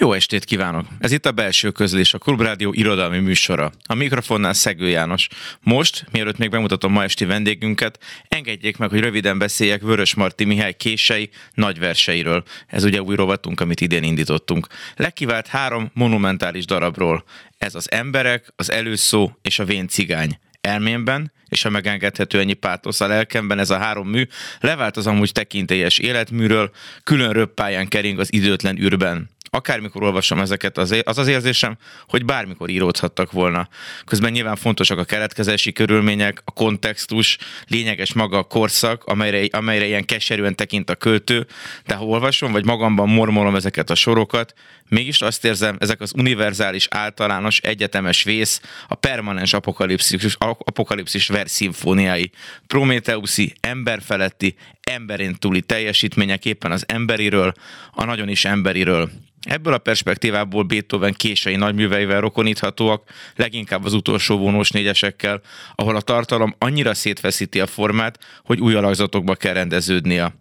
jó estét kívánok! Ez itt a belső közlés, a Klubrádió irodalmi műsora. A mikrofonnál Szegő János. Most, mielőtt még bemutatom ma esti vendégünket, engedjék meg, hogy röviden beszéljek Vörös Marti Mihály kései nagy verseiről. Ez ugye új rovatunk, amit idén indítottunk. Legkivált három monumentális darabról. Ez az emberek, az előszó és a vén cigány elmémben, és ha megengedhető ennyi pátosz a lelkemben, ez a három mű levált az amúgy tekintélyes életműről, külön röppáján kering az időtlen űrben akármikor olvasom ezeket, az, az az érzésem, hogy bármikor íródhattak volna. Közben nyilván fontosak a keletkezési körülmények, a kontextus, lényeges maga a korszak, amelyre, amelyre ilyen keserűen tekint a költő, de ha olvasom, vagy magamban mormolom ezeket a sorokat, mégis azt érzem, ezek az univerzális, általános, egyetemes vész, a permanens apokalipszis, apokalipszis verszimfóniái, prométeuszi, emberfeletti, emberén túli teljesítmények éppen az emberiről, a nagyon is emberiről. Ebből a perspektívából Beethoven kései nagyműveivel rokoníthatóak, leginkább az utolsó vonós négyesekkel, ahol a tartalom annyira szétfeszíti a formát, hogy új alakzatokba kell rendeződnie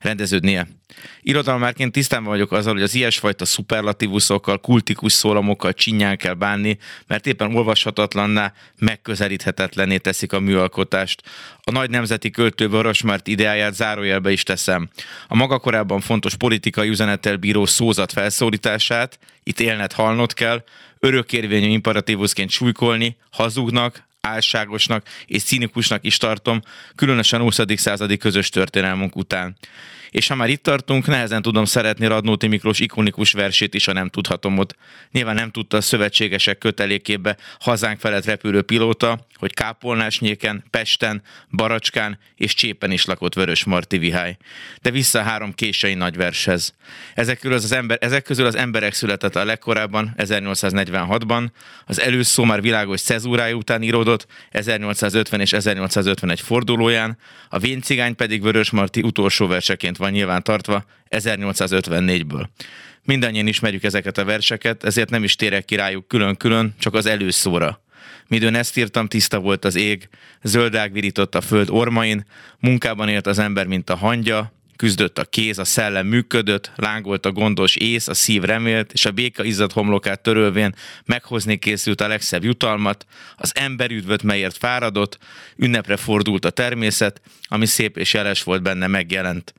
rendeződnie. Irodalmárként tisztában vagyok azzal, hogy az ilyesfajta szuperlatívuszokkal, kultikus szólamokkal csinyán kell bánni, mert éppen olvashatatlanná, megközelíthetetlené teszik a műalkotást. A nagy nemzeti költő Vörösmárt ideáját zárójelbe is teszem. A maga korábban fontos politikai üzenettel bíró szózat felszólítását, itt élned halnod kell, örökérvényű imperatívusként súlykolni, hazugnak, álságosnak és cínikusnak is tartom, különösen a 20. századi közös történelmünk után. És ha már itt tartunk, nehezen tudom szeretni Radnóti Miklós ikonikus versét is, ha nem tudhatom ott. Nyilván nem tudta a szövetségesek kötelékébe hazánk felett repülő pilóta, hogy Kápolnásnyéken, Pesten, Baracskán és Csépen is lakott Vörös Marti Vihály. De vissza a három kései nagy vershez. Ezek közül az, ember, ezek közül az emberek született a legkorábban, 1846-ban, az előszó már világos cezúrája után íródott, 1850 és 1851 fordulóján, a Véncigány pedig Vörös Marti utolsó verseként van nyilván tartva 1854-ből. Mindannyian ismerjük ezeket a verseket, ezért nem is térek ki rájuk külön-külön, csak az előszóra. Midőn ezt írtam, tiszta volt az ég, zöldág virított a föld ormain, munkában élt az ember, mint a hangya, küzdött a kéz, a szellem működött, lángolt a gondos ész, a szív remélt, és a béka izzad homlokát törölvén meghozni készült a legszebb jutalmat, az ember üdvöt, melyért fáradott, ünnepre fordult a természet, ami szép és jeles volt benne megjelent.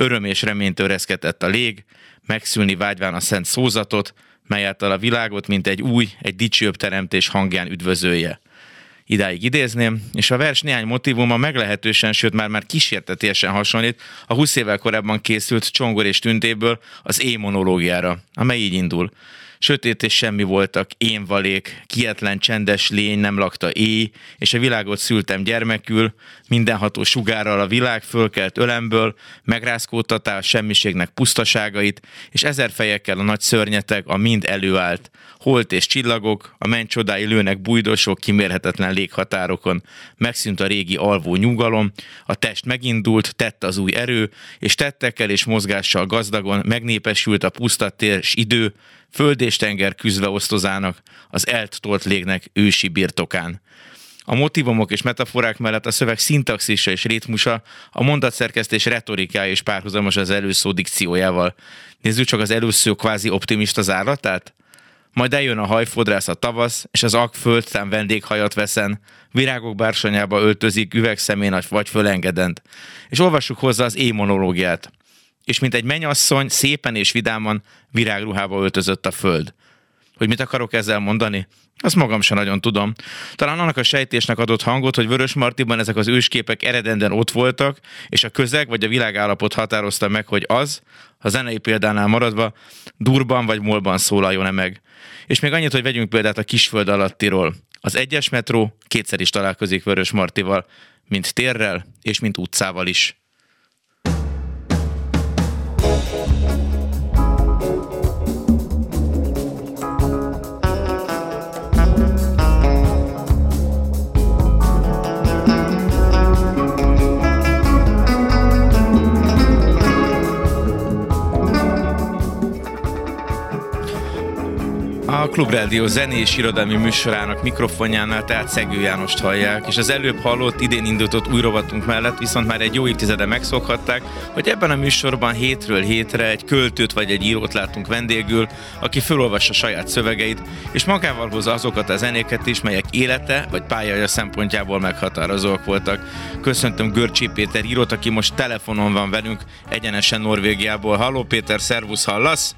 Öröm és reményt örezkedett a lég, megszülni vágyván a szent szózatot, melyet a világot, mint egy új, egy dicsőbb teremtés hangján üdvözölje. Idáig idézném, és a vers néhány motivuma meglehetősen, sőt már már kísértetésen hasonlít a 20 évvel korábban készült Csongor és Tüntéből az é monológiára, amely így indul. Sötét és semmi voltak, én valék, kietlen csendes lény nem lakta éj, és a világot szültem gyermekül, mindenható sugárral a világ fölkelt ölemből, megrázkódtatá a semmiségnek pusztaságait, és ezer fejekkel a nagy szörnyetek a mind előállt. Holt és csillagok, a mencsodái lőnek bujdosok kimérhetetlen léghatárokon. Megszűnt a régi alvó nyugalom, a test megindult, tett az új erő, és tettekkel és mozgással gazdagon megnépesült a pusztatér és idő, föld és tenger küzve osztozának az eltolt légnek ősi birtokán. A motivumok és metaforák mellett a szöveg szintaxisa és ritmusa, a mondatszerkesztés retorikája és párhuzamos az előszó dikciójával. Nézzük csak az előszó kvázi optimista zárlatát. Majd eljön a hajfodrász a tavasz, és az akföld szám vendéghajat veszen, virágok bársonyába öltözik, üvegszemén vagy fölengedent. És olvassuk hozzá az émonológiát és mint egy menyasszony szépen és vidáman virágruhába öltözött a föld. Hogy mit akarok ezzel mondani? Azt magam sem nagyon tudom. Talán annak a sejtésnek adott hangot, hogy Vörös Martiban ezek az ősképek eredenden ott voltak, és a közeg vagy a világállapot határozta meg, hogy az, a zenei példánál maradva, durban vagy molban szólaljon-e meg. És még annyit, hogy vegyünk példát a kisföld alattiról. Az egyes metró kétszer is találkozik Vörös Martival, mint térrel és mint utcával is. A Klubrádió zenés irodalmi műsorának mikrofonjánál tehát Szegő Jánost hallják, és az előbb hallott, idén indított új rovatunk mellett viszont már egy jó évtizede megszokhatták, hogy ebben a műsorban hétről hétre egy költőt vagy egy írót látunk vendégül, aki felolvassa saját szövegeit, és magával hozza azokat a zenéket is, melyek élete vagy pályája szempontjából meghatározóak voltak. Köszöntöm Görcsi Péter írót, aki most telefonon van velünk, egyenesen Norvégiából. Halló Péter, szervusz, hallasz?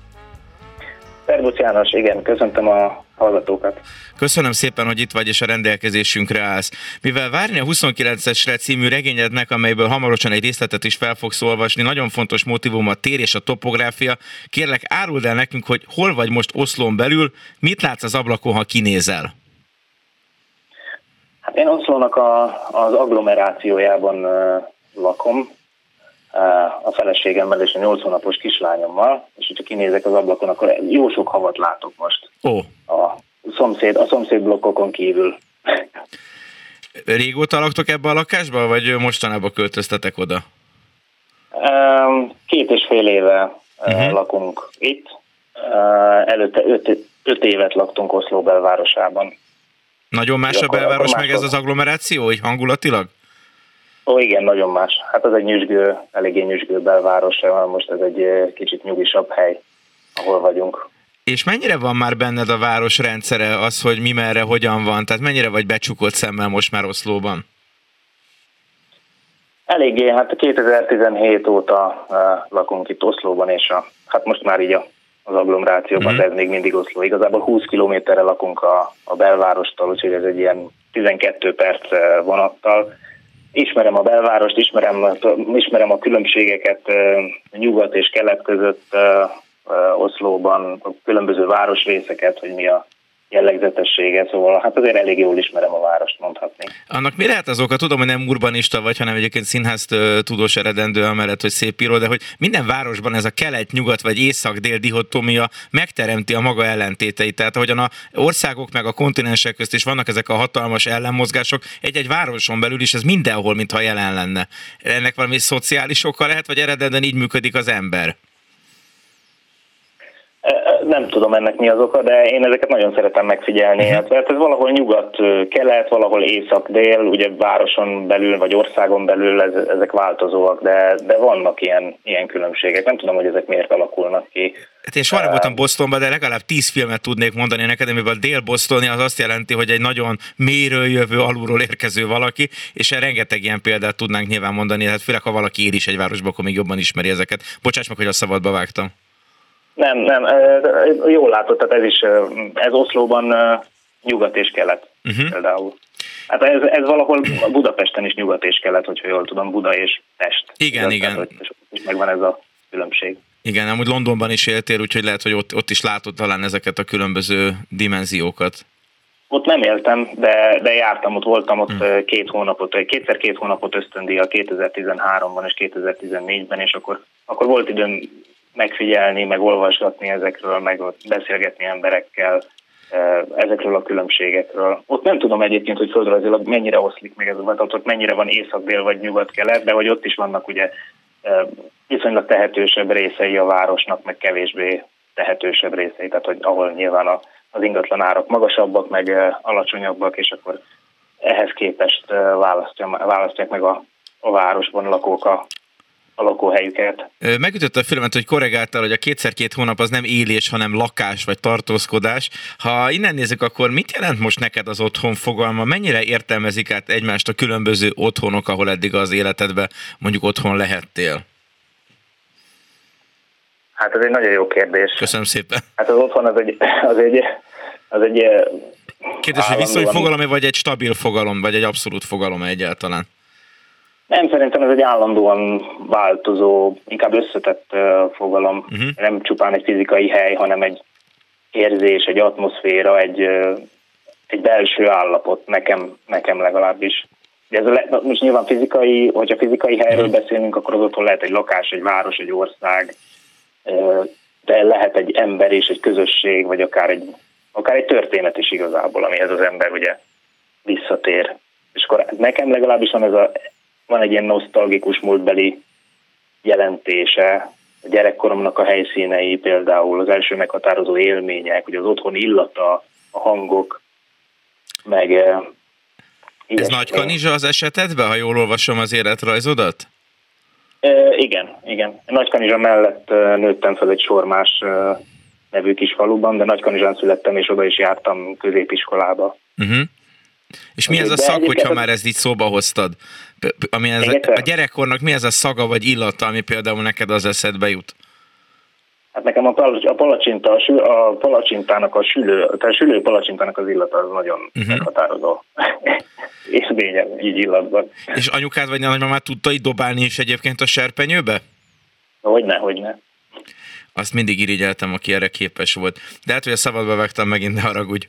Szervusz János, igen, köszöntöm a hallgatókat. Köszönöm szépen, hogy itt vagy és a rendelkezésünkre állsz. Mivel várni a 29-esre című regényednek, amelyből hamarosan egy részletet is fel fogsz olvasni, nagyon fontos motivum a tér és a topográfia. Kérlek, áruld el nekünk, hogy hol vagy most Oszlón belül, mit látsz az ablakon, ha kinézel? Hát én Oszlónak a, az agglomerációjában lakom, a feleségemmel és a 8 hónapos kislányommal, és hogyha kinézek az ablakon, akkor jó sok havat látok most. Ó. A szomszéd, a szomszéd blokkokon kívül. Régóta laktok ebbe a lakásba, vagy mostanában költöztetek oda? Két és fél éve uh-huh. lakunk itt. Előtte öt, öt évet laktunk Oszló belvárosában. Nagyon más a belváros, meg ez az agglomeráció, így hangulatilag? Ó, igen, nagyon más. Hát ez egy nyüzsgő, eléggé nyüzsgő belváros, most ez egy kicsit nyugisabb hely, ahol vagyunk. És mennyire van már benned a város rendszere, az, hogy mi merre, hogyan van? Tehát mennyire vagy becsukott szemmel most már Oszlóban? Eléggé, hát 2017 óta uh, lakunk itt Oszlóban, és a, hát most már így a, az agglomerációban, mm. de ez még mindig Oszló. Igazából 20 kilométerre lakunk a, a belvárostól, úgyhogy ez egy ilyen 12 perc vonattal ismerem a belvárost, ismerem, ismerem a különbségeket nyugat és kelet között Oszlóban, a különböző városrészeket, hogy mi a jellegzetessége, szóval hát azért elég jól ismerem a várost mondhatni. Annak mi lehet az oka? Tudom, hogy nem urbanista vagy, hanem egyébként színház tudós eredendő amellett, hogy szép író, de hogy minden városban ez a kelet-nyugat vagy észak-dél dihotómia megteremti a maga ellentéteit. Tehát ahogyan a országok meg a kontinensek közt is vannak ezek a hatalmas ellenmozgások, egy-egy városon belül is ez mindenhol, mintha jelen lenne. Ennek valami szociális oka lehet, vagy eredendően így működik az ember? Nem tudom ennek mi az oka, de én ezeket nagyon szeretem megfigyelni. Uh-huh. Hát ez valahol nyugat-kelet, valahol észak-dél, ugye városon belül vagy országon belül ez, ezek változóak, de, de vannak ilyen, ilyen különbségek. Nem tudom, hogy ezek miért alakulnak ki. Hát én soha nem voltam Bostonban, de legalább tíz filmet tudnék mondani neked, amiben dél-bostoni az azt jelenti, hogy egy nagyon mélyről jövő, alulról érkező valaki, és rengeteg ilyen példát tudnánk nyilván mondani, hát főleg ha valaki él is egy városba, akkor még jobban ismeri ezeket. Bocsáss meg, hogy a szabadba vágtam. Nem, nem, jól látod, tehát ez is, ez Oszlóban nyugat és kelet uh-huh. például. Hát ez, ez valahol Budapesten is nyugat és kelet, hogyha jól tudom, Buda és Pest. Igen, igen. Tehát, hogy megvan ez a különbség. Igen, amúgy Londonban is éltél, úgyhogy lehet, hogy ott, ott is látod talán ezeket a különböző dimenziókat. Ott nem éltem, de, de jártam, ott voltam ott hmm. két hónapot, kétszer-két hónapot ösztöndíjat 2013-ban és 2014-ben, és akkor, akkor volt időm megfigyelni, meg olvasgatni ezekről, meg beszélgetni emberekkel, ezekről a különbségekről. Ott nem tudom egyébként, hogy földrajzilag mennyire oszlik meg ez a vadat, ott mennyire van észak-dél vagy nyugat-kelet, de hogy ott is vannak ugye viszonylag tehetősebb részei a városnak, meg kevésbé tehetősebb részei, tehát hogy ahol nyilván a, az ingatlan árak magasabbak, meg alacsonyabbak, és akkor ehhez képest választják meg a, a városban lakók a a lakóhelyüket. Megütött a filmet, hogy korrigáltál, hogy a kétszer-két hónap az nem élés, hanem lakás vagy tartózkodás. Ha innen nézzük, akkor mit jelent most neked az otthon fogalma? Mennyire értelmezik át egymást a különböző otthonok, ahol eddig az életedben mondjuk otthon lehettél? Hát ez egy nagyon jó kérdés. Köszönöm szépen. Hát az otthon az egy, az egy, az egy Kérdés, hogy viszonyfogalom vagy egy stabil fogalom, vagy egy abszolút fogalom egyáltalán? Nem, szerintem ez egy állandóan változó, inkább összetett fogalom. Uh-huh. Nem csupán egy fizikai hely, hanem egy érzés, egy atmoszféra, egy, egy belső állapot, nekem, nekem legalábbis. De ez a le, most nyilván fizikai, hogyha fizikai helyről uh-huh. beszélünk, akkor az otthon lehet egy lakás, egy város, egy ország, de lehet egy ember és egy közösség, vagy akár egy, akár egy történet is igazából, amihez az ember ugye visszatér. És akkor nekem legalábbis van ez a van egy ilyen nosztalgikus múltbeli jelentése a gyerekkoromnak a helyszínei, például az első meghatározó élmények, hogy az otthon illata, a hangok, meg... Ez nagy kanizsa az esetedben, ha jól olvasom az életrajzodat? E, igen, igen. Nagy kanizsa mellett nőttem fel egy sormás nevű kis faluban, de Nagy Kanizsán születtem, és oda is jártam középiskolába. Uh-huh. És mi ez a szag, hogyha már ezt így szóba hoztad? Ami ez a, a gyerekkornak mi ez a szaga vagy illata, ami például neked az eszedbe jut? Hát nekem a, a palacsinta, a, sül, a palacsintának a sülő, tehát a sülő palacsintának az illata az nagyon uh-huh. meghatározó. és lényeg, így illatban. És anyukád vagy nagymamát tudta így dobálni is egyébként a serpenyőbe? Hogyne, hogyne. Azt mindig irigyeltem, aki erre képes volt. De hát, hogy a szabadba vegtem megint, ne haragudj.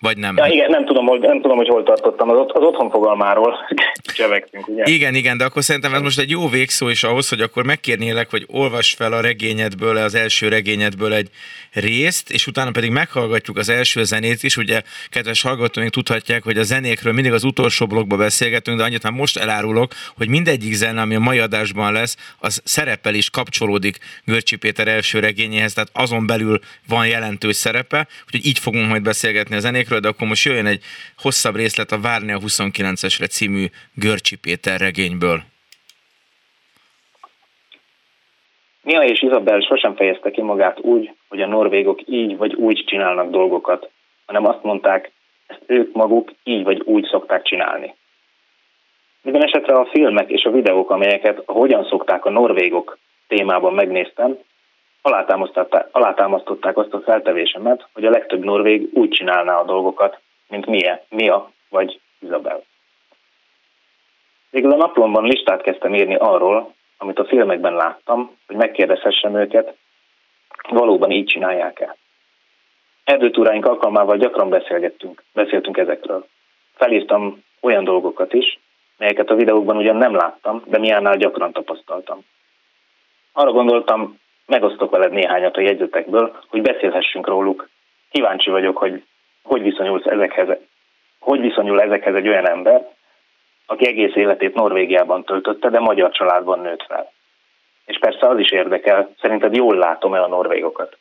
Vagy nem? Ja, igen, nem tudom, hogy, nem tudom, hogy hol tartottam. Az, az otthon fogalmáról csevegtünk, ugye? Igen, igen, de akkor szerintem ez most egy jó végszó is ahhoz, hogy akkor megkérnélek, hogy olvas fel a regényedből, az első regényedből egy részt, és utána pedig meghallgatjuk az első zenét is. Ugye, kedves hallgatóink tudhatják, hogy a zenékről mindig az utolsó blogba beszélgetünk, de annyit már most elárulok, hogy mindegyik zene, ami a mai adásban lesz, az szerepel is kapcsolódik Görcsi Péter első regényéhez, tehát azon belül van jelentős szerepe, úgyhogy így fogunk majd beszélgetni a zenékről regényekről, de akkor most jöjjön egy hosszabb részlet a Várni a 29-esre című Görcsi Péter regényből. Mia és Izabel sosem fejezte ki magát úgy, hogy a norvégok így vagy úgy csinálnak dolgokat, hanem azt mondták, ezt ők maguk így vagy úgy szokták csinálni. Minden esetre a filmek és a videók, amelyeket a hogyan szokták a norvégok témában megnéztem, alátámasztották, alátámasztották azt a feltevésemet, hogy a legtöbb norvég úgy csinálná a dolgokat, mint Mia, Mia vagy Isabel. Végül a naplomban listát kezdtem írni arról, amit a filmekben láttam, hogy megkérdezhessem őket, valóban így csinálják-e. Erdőtúráink alkalmával gyakran beszélgettünk, beszéltünk ezekről. Felírtam olyan dolgokat is, melyeket a videókban ugyan nem láttam, de miánnál gyakran tapasztaltam. Arra gondoltam, megosztok veled néhányat a jegyzetekből, hogy beszélhessünk róluk. Kíváncsi vagyok, hogy hogy viszonyulsz ezekhez, hogy viszonyul ezekhez egy olyan ember, aki egész életét Norvégiában töltötte, de magyar családban nőtt fel. És persze az is érdekel, szerinted jól látom-e a norvégokat.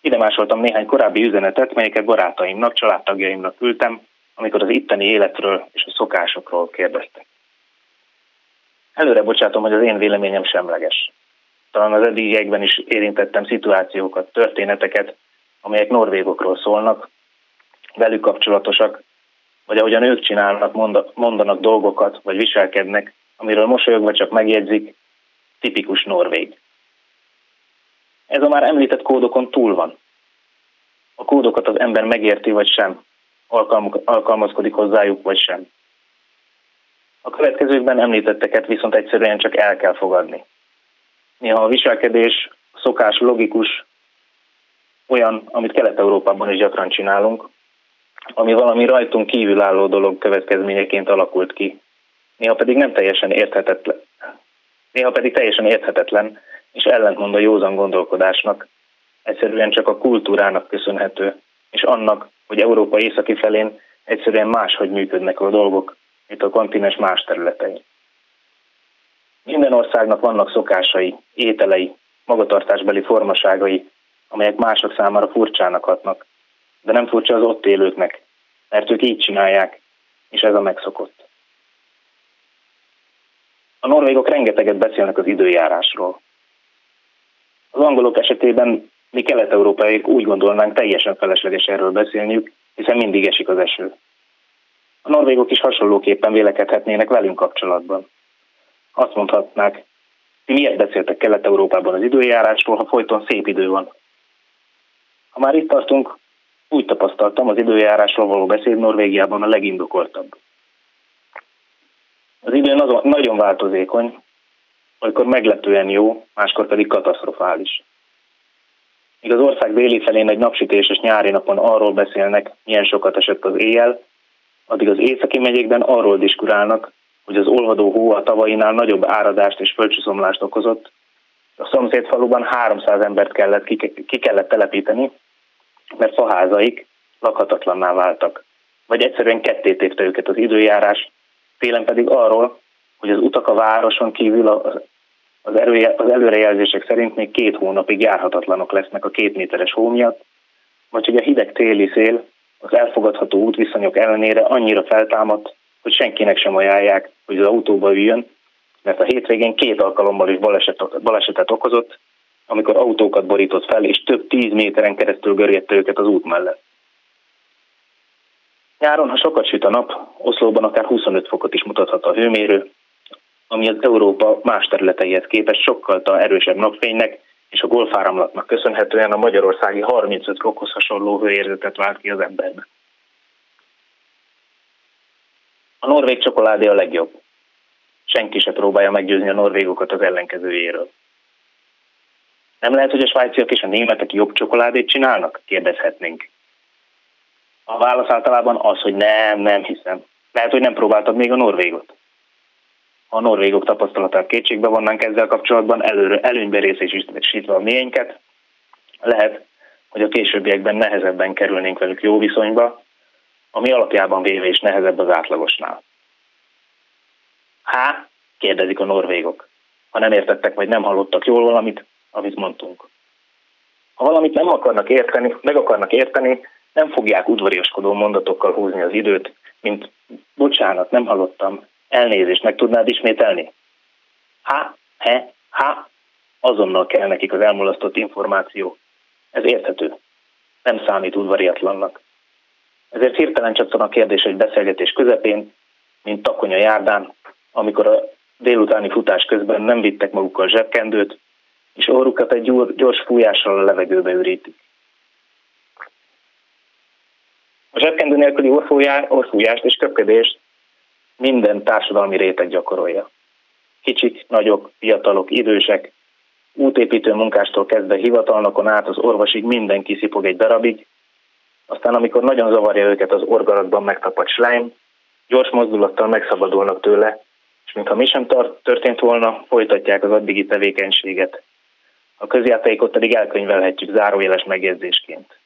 Ide másoltam néhány korábbi üzenetet, melyeket barátaimnak, családtagjaimnak küldtem, amikor az itteni életről és a szokásokról kérdeztek. Előre bocsátom, hogy az én véleményem semleges talán az eddigiekben is érintettem szituációkat, történeteket, amelyek norvégokról szólnak, velük kapcsolatosak, vagy ahogyan ők csinálnak, mondanak dolgokat, vagy viselkednek, amiről mosolyogva csak megjegyzik, tipikus norvég. Ez a már említett kódokon túl van. A kódokat az ember megérti, vagy sem, alkalmazkodik hozzájuk, vagy sem. A következőkben említetteket viszont egyszerűen csak el kell fogadni néha a viselkedés, szokás logikus, olyan, amit Kelet-Európában is gyakran csinálunk, ami valami rajtunk kívülálló dolog következményeként alakult ki. Néha pedig nem teljesen érthetetlen. Néha pedig teljesen érthetetlen, és ellentmond a józan gondolkodásnak, egyszerűen csak a kultúrának köszönhető, és annak, hogy Európa északi felén egyszerűen máshogy működnek a dolgok, mint a kontinens más területein. Minden országnak vannak szokásai, ételei, magatartásbeli formaságai, amelyek mások számára furcsának hatnak, de nem furcsa az ott élőknek, mert ők így csinálják, és ez a megszokott. A norvégok rengeteget beszélnek az időjárásról. Az angolok esetében mi kelet-európaiak úgy gondolnánk teljesen felesleges erről beszélniük, hiszen mindig esik az eső. A norvégok is hasonlóképpen vélekedhetnének velünk kapcsolatban azt mondhatnák, miért beszéltek Kelet-Európában az időjárásról, ha folyton szép idő van. Ha már itt tartunk, úgy tapasztaltam, az időjárásról való beszéd Norvégiában a legindokoltabb. Az idő nagyon változékony, amikor meglepően jó, máskor pedig katasztrofális. Míg az ország déli felén egy napsütéses nyári napon arról beszélnek, milyen sokat esett az éjjel, addig az északi megyékben arról diskurálnak, hogy az olvadó hó a tavainál nagyobb áradást és földcsúszomlást okozott. A szomszéd faluban 300 embert kellett, ki, ki kellett telepíteni, mert faházaik lakhatatlanná váltak. Vagy egyszerűen ketté tépte őket az időjárás, télen pedig arról, hogy az utak a városon kívül Az, az előrejelzések szerint még két hónapig járhatatlanok lesznek a két méteres hó miatt, vagy hogy a hideg téli szél az elfogadható útviszonyok ellenére annyira feltámadt, hogy senkinek sem ajánlják, hogy az autóba üljön, mert a hétvégén két alkalommal is baleset, balesetet okozott, amikor autókat borított fel, és több tíz méteren keresztül görgette őket az út mellett. Nyáron, ha sokat süt a nap, Oszlóban akár 25 fokot is mutathat a hőmérő, ami az Európa más területeihez képest sokkal erősebb napfénynek és a golfáramlatnak köszönhetően a magyarországi 35 fokhoz hasonló hőérzetet vált ki az emberben. A norvég csokoládé a legjobb. Senki se próbálja meggyőzni a norvégokat az ellenkezőjéről. Nem lehet, hogy a svájciak és a németek jobb csokoládét csinálnak? Kérdezhetnénk. A válasz általában az, hogy nem, nem hiszem. Lehet, hogy nem próbáltad még a norvégot. Ha a norvégok tapasztalatát kétségbe vonnánk ezzel kapcsolatban, előre, előnybe részesítve a miénket, lehet, hogy a későbbiekben nehezebben kerülnénk velük jó viszonyba, ami alapjában véve is nehezebb az átlagosnál. Há, kérdezik a norvégok. Ha nem értettek, vagy nem hallottak jól valamit, amit mondtunk. Ha valamit nem akarnak érteni, meg akarnak érteni, nem fogják udvariaskodó mondatokkal húzni az időt, mint bocsánat, nem hallottam, elnézést, meg tudnád ismételni? Ha, he, ha, azonnal kell nekik az elmulasztott információ. Ez érthető. Nem számít udvariatlannak. Ezért hirtelen csattan a kérdés egy beszélgetés közepén, mint takonya járdán, amikor a délutáni futás közben nem vittek magukkal zsebkendőt, és orrukat egy gyors fújással a levegőbe ürítik. A zsebkendő nélküli orfújást és köpködést minden társadalmi réteg gyakorolja. Kicsik, nagyok, fiatalok, idősek, útépítő munkástól kezdve hivatalnokon át az orvosig mindenki szipog egy darabig, aztán amikor nagyon zavarja őket az orgarakban megtapadt slime, gyors mozdulattal megszabadulnak tőle, és mintha mi sem történt volna, folytatják az addigi tevékenységet. A közjátékot pedig elkönyvelhetjük zárójeles megjegyzésként.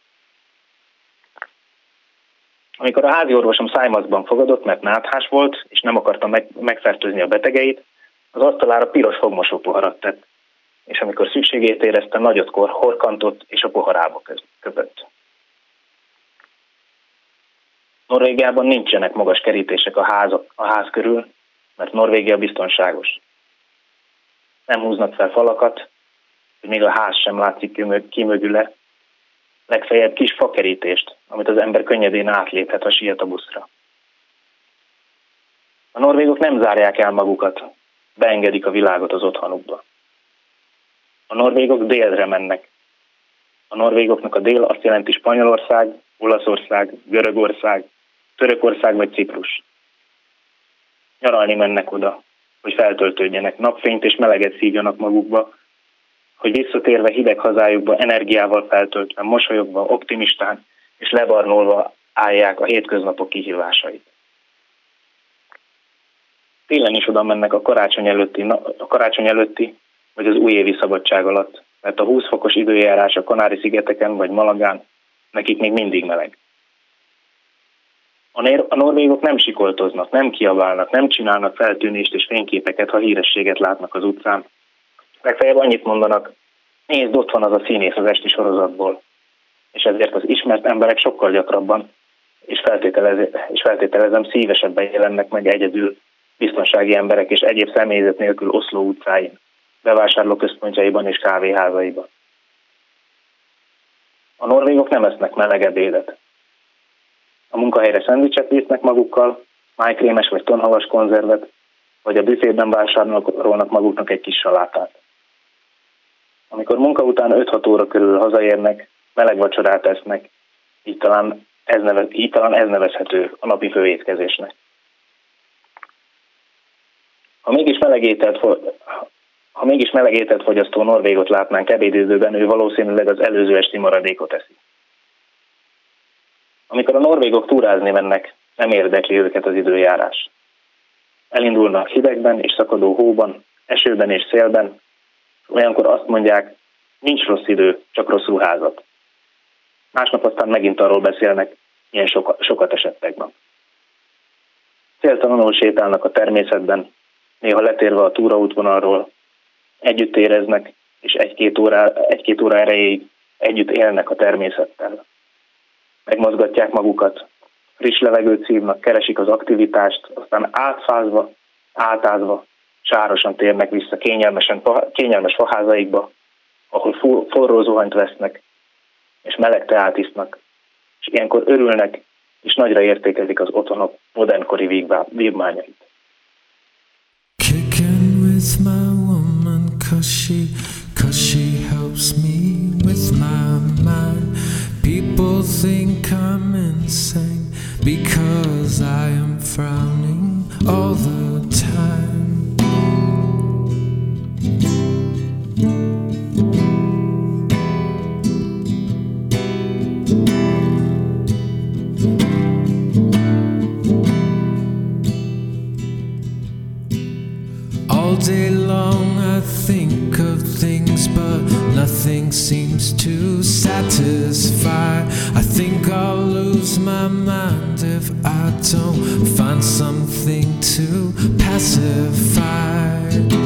Amikor a házi orvosom szájmaszkban fogadott, mert náthás volt, és nem akarta meg, megfertőzni a betegeit, az asztalára piros fogmosó poharat tett, és amikor szükségét érezte, nagyot kor horkantott, és a poharába köpött. Norvégiában nincsenek magas kerítések a ház, a ház körül, mert Norvégia biztonságos. Nem húznak fel falakat, hogy még a ház sem látszik ki mögüle, legfeljebb kis fakerítést, amit az ember könnyedén átléphet, ha siet a buszra. A norvégok nem zárják el magukat, beengedik a világot az otthonukba. A norvégok délre mennek. A norvégoknak a dél azt jelenti Spanyolország, Olaszország, Görögország, Törökország vagy Ciprus. Nyaralni mennek oda, hogy feltöltődjenek, napfényt és meleget szívjanak magukba, hogy visszatérve hideg hazájukba energiával feltöltve, mosolyogva, optimistán és lebarnolva állják a hétköznapok kihívásait. Télen is oda mennek a karácsony előtti, a karácsony előtti vagy az újévi szabadság alatt, mert a 20 fokos időjárás a Kanári-szigeteken vagy Malagán nekik még mindig meleg. A norvégok nem sikoltoznak, nem kiabálnak, nem csinálnak feltűnést és fényképeket, ha hírességet látnak az utcán, legfeljebb annyit mondanak, nézd, ott van az a színész az esti sorozatból. És ezért az ismert emberek sokkal gyakrabban, és, és feltételezem szívesebben jelennek meg egyedül biztonsági emberek és egyéb személyzet nélkül Oszló utcáin, bevásárlóközpontjaiban és kávéházaiban. A norvégok nem esznek meleg ebédet. A munkahelyre szendvicset visznek magukkal, májkrémes vagy tonhalas konzervet, vagy a büfében vásárolnak maguknak egy kis salátát. Amikor munka után 5-6 óra körül hazaérnek, meleg vacsorát esznek, így talán ez, neve, így talán ez nevezhető a napi főétkezésnek. Ha mégis meleg ételt, ha mégis meleg ételt fogyasztó norvégot látnánk ebédidőben, ő valószínűleg az előző esti maradékot eszi. Amikor a norvégok túrázni mennek, nem érdekli őket az időjárás. Elindulnak hidegben és szakadó hóban, esőben és szélben, olyankor azt mondják, nincs rossz idő, csak rossz ruházat. Másnap aztán megint arról beszélnek, milyen soka, sokat esettek ma. Céltalanul sétálnak a természetben, néha letérve a túraútvonalról, együtt éreznek, és egy-két óra, egy-két óra erejéig együtt élnek a természettel. Megmozgatják magukat, friss levegőt szívnak, keresik az aktivitást, aztán átfázva, átázva, sárosan térnek vissza kényelmesen, kényelmes faházaikba, ahol forró zuhanyt vesznek, és meleg teát isznak, és ilyenkor örülnek, és nagyra értékelik az otthonok modernkori vívmányait. Think I'm insane because I am frowning all the nothing seems to satisfy. I think I'll lose my mind if I don't find something to pacify.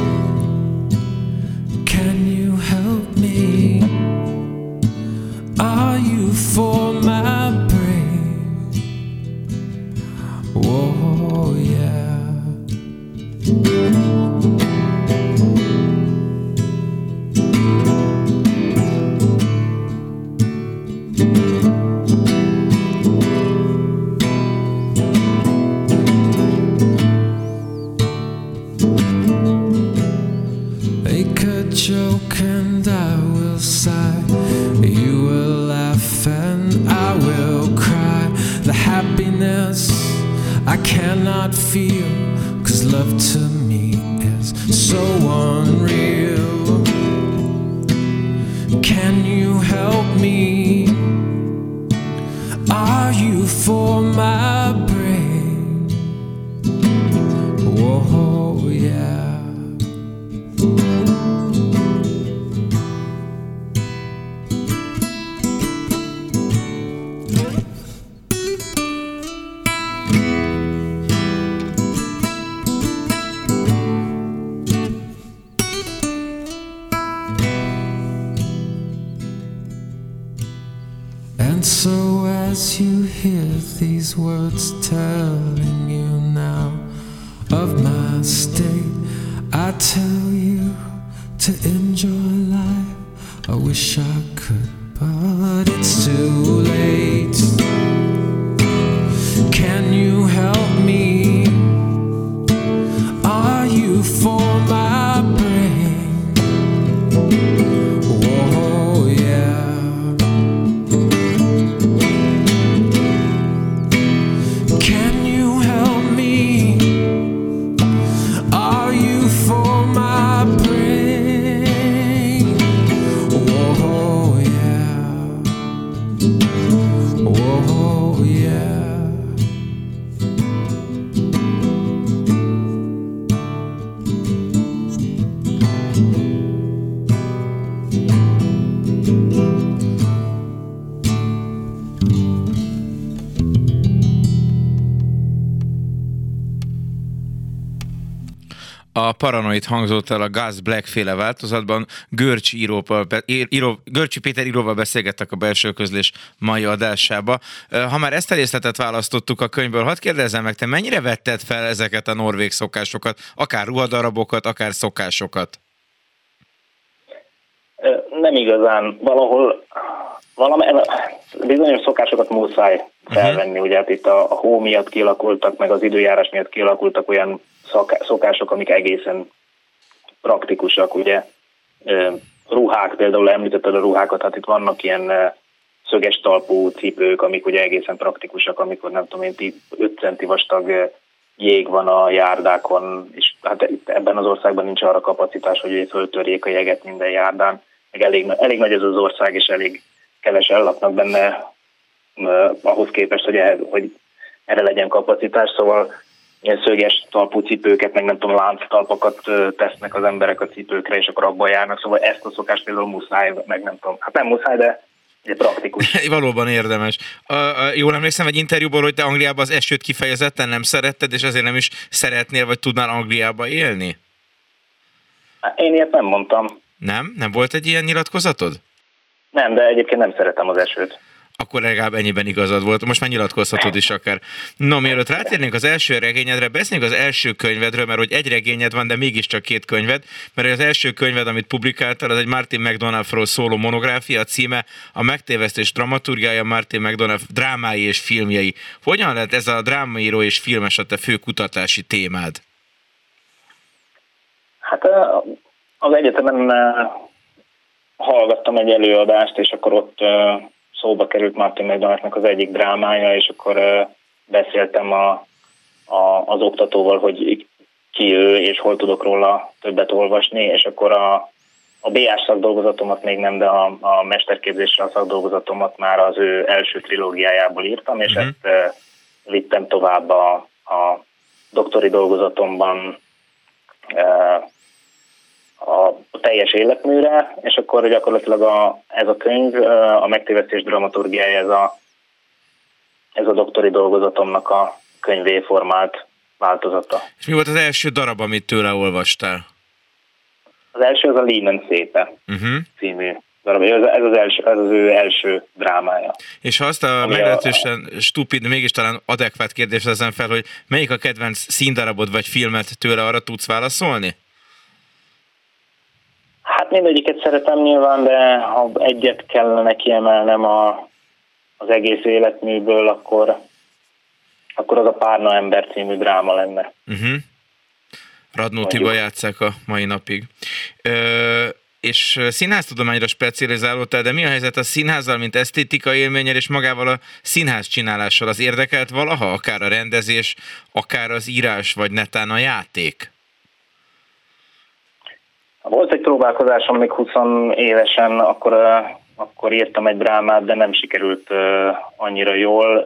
Paranoid hangzott el a Gus Black féle változatban. Görcsi, íróval, író, Görcsi Péter íróval beszélgettek a belső közlés mai adásába. Ha már ezt a részletet választottuk a könyvből, hadd kérdezzem meg, te mennyire vetted fel ezeket a norvég szokásokat, akár ruhadarabokat, akár szokásokat? Nem igazán. Valahol valami, bizonyos szokásokat muszáj felvenni, uh-huh. ugye hát itt a, a hó miatt kialakultak, meg az időjárás miatt kialakultak olyan szokások, amik egészen praktikusak, ugye? Ruhák, például említetted a ruhákat, hát itt vannak ilyen szöges talpú cipők, amik ugye egészen praktikusak, amikor nem tudom én, 5 centi vastag jég van a járdákon, és hát ebben az országban nincs arra kapacitás, hogy föltörjék a jeget minden járdán, meg elég, elég nagy ez az ország, és elég kevesen laknak benne ahhoz képest, hogy, hogy erre legyen kapacitás, szóval szöges talpú cipőket, meg nem tudom, lánctalpakat tesznek az emberek a cipőkre, és akkor abban járnak, szóval ezt a szokást például muszáj, meg nem tudom, hát nem muszáj, de praktikus. Valóban érdemes. Uh, uh, jól emlékszem egy interjúból, hogy te Angliában az esőt kifejezetten nem szeretted, és ezért nem is szeretnél, vagy tudnál Angliába élni? Én ilyet nem mondtam. Nem? Nem volt egy ilyen nyilatkozatod? Nem, de egyébként nem szeretem az esőt akkor legalább ennyiben igazad volt. Most már nyilatkozhatod is akár. No, mielőtt rátérnénk az első regényedre, beszéljünk az első könyvedről, mert hogy egy regényed van, de mégiscsak két könyved, mert az első könyved, amit publikáltál, az egy Martin McDonaldról szóló monográfia, a címe a megtévesztés dramaturgiája Martin McDonald drámái és filmjei. Hogyan lett ez a drámaíró és filmes a te fő kutatási témád? Hát az egyetemen hallgattam egy előadást, és akkor ott szóba került Martin McDonaldnak az egyik drámája, és akkor beszéltem a, a, az oktatóval, hogy ki ő, és hol tudok róla többet olvasni, és akkor a, a BA szakdolgozatomat még nem, de a, a mesterképzésre a szakdolgozatomat már az ő első trilógiájából írtam, és uh-huh. ezt e, vittem tovább a, a doktori dolgozatomban e, a teljes életműre, és akkor gyakorlatilag a, ez a könyv, a megtévesztés dramaturgiája, ez a, ez a doktori dolgozatomnak a könyvé formált változata. És mi volt az első darab, amit tőle olvastál? Az első az a Lehman szépe uh-huh. című darab. Ez, az első, ez az ő első drámája. És ha azt a meglehetősen a... stupid, mégis talán adekvát kérdést ezen fel, hogy melyik a kedvenc színdarabod vagy filmet tőle, arra tudsz válaszolni? Hát mindegyiket szeretem nyilván, de ha egyet kellene kiemelnem a, az egész életműből, akkor, akkor az a Párna ember című dráma lenne. Uh-huh. Radnótiba játszák a mai napig. Ö, és színháztudományra specializálódtál, de mi a helyzet a színházzal, mint esztétikai élménnyel, és magával a színház csinálással? Az érdekelt valaha, akár a rendezés, akár az írás, vagy netán a játék? Volt egy próbálkozásom még 20 évesen, akkor, akkor írtam egy drámát, de nem sikerült annyira jól.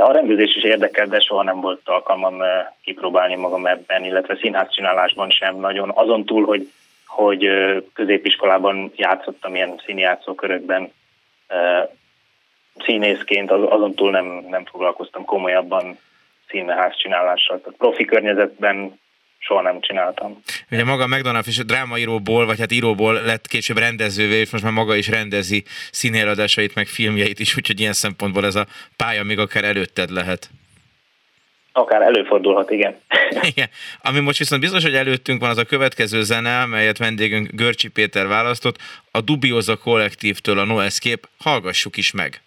A rendezés is érdekel, de soha nem volt alkalmam kipróbálni magam ebben, illetve színházcsinálásban sem nagyon. Azon túl, hogy, hogy középiskolában játszottam ilyen színjátszókörökben színészként, azon túl nem, nem foglalkoztam komolyabban színház csinálással. Tehát profi környezetben soha nem csináltam. Ugye maga McDonald is drámaíróból, vagy hát íróból lett később rendezővé, és most már maga is rendezi színhéradásait, meg filmjeit is, úgyhogy ilyen szempontból ez a pálya még akár előtted lehet. Akár előfordulhat, igen. igen. Ami most viszont biztos, hogy előttünk van az a következő zene, melyet vendégünk Görcsi Péter választott, a Dubioza kollektívtől a No Escape. Hallgassuk is meg!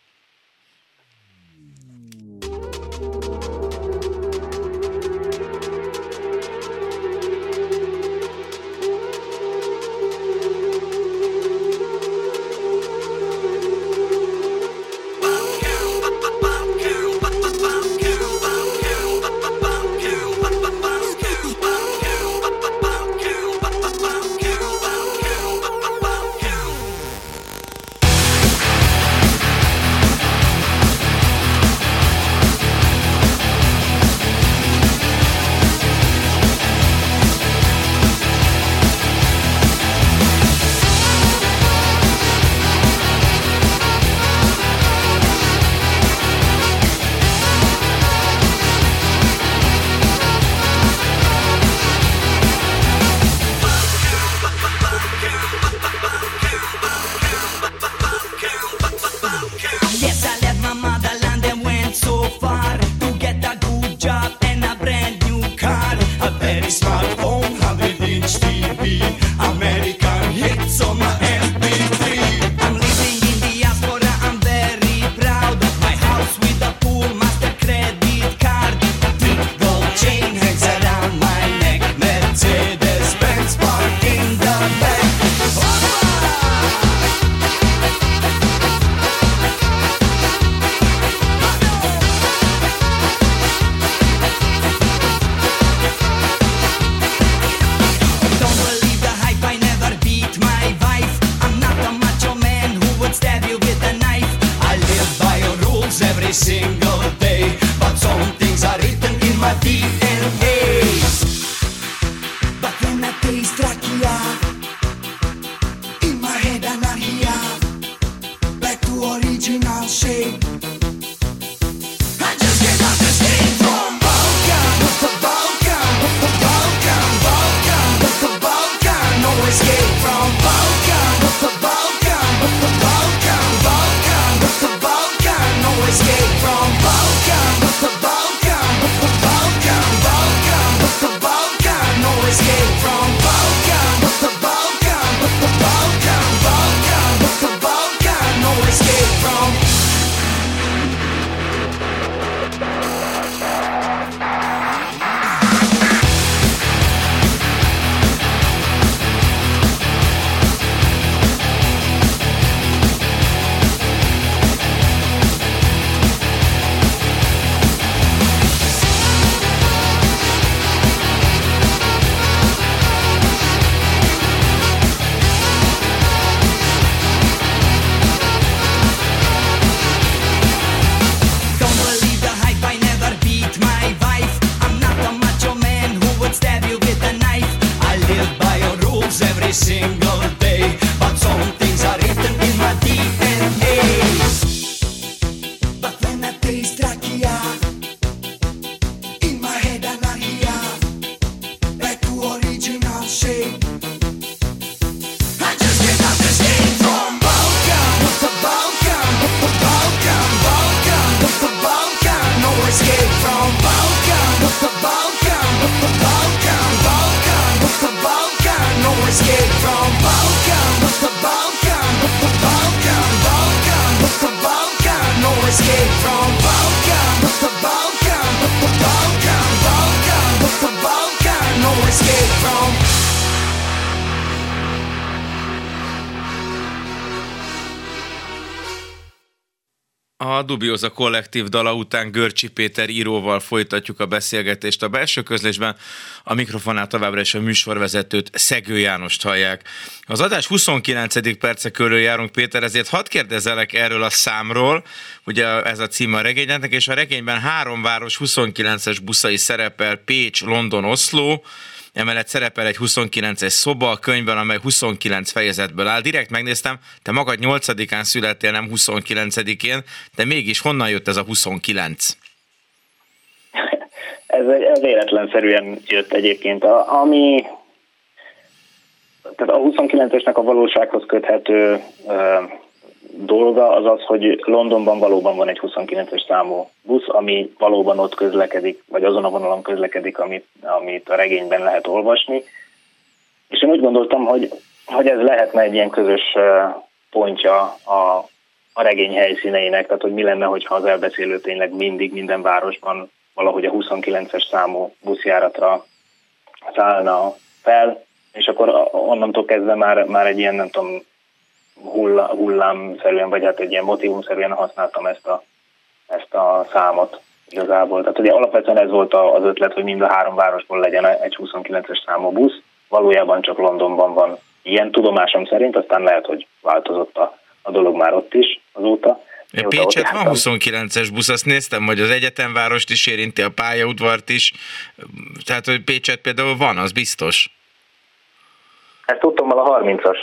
Dubioza kollektív dala után Görcsi Péter íróval folytatjuk a beszélgetést a belső közlésben. A mikrofonál továbbra is a műsorvezetőt Szegő Jánost hallják. Az adás 29. perce körül járunk, Péter, ezért hadd kérdezelek erről a számról, ugye ez a cím a regénynek, és a regényben három város 29-es buszai szerepel, Pécs, London, Oszló, Emellett szerepel egy 29-es szoba a könyvben, amely 29 fejezetből áll. Direkt megnéztem, te magad 8-án születtél, nem 29-én, de mégis honnan jött ez a 29? Ez, ez véletlenszerűen jött egyébként. A, ami tehát a 29-esnek a valósághoz köthető dolga az az, hogy Londonban valóban van egy 29-es számú busz, ami valóban ott közlekedik, vagy azon a vonalon közlekedik, amit, amit a regényben lehet olvasni. És én úgy gondoltam, hogy, hogy ez lehetne egy ilyen közös pontja a, a regény helyszíneinek, tehát hogy mi lenne, hogyha az elbeszélő tényleg mindig minden városban valahogy a 29-es számú buszjáratra szállna fel, és akkor onnantól kezdve már, már egy ilyen, nem tudom, hullá, hullámszerűen, vagy hát egy ilyen motivumszerűen használtam ezt a, ezt a számot igazából. Tehát ugye alapvetően ez volt az ötlet, hogy mind a három városból legyen egy 29-es számú busz, valójában csak Londonban van ilyen tudomásom szerint, aztán lehet, hogy változott a, a dolog már ott is azóta. Pécset van 29-es busz, azt néztem, hogy az egyetemvárost is érinti, a pályaudvart is, tehát hogy Pécset például van, az biztos. Ezt tudtam, a 30-as.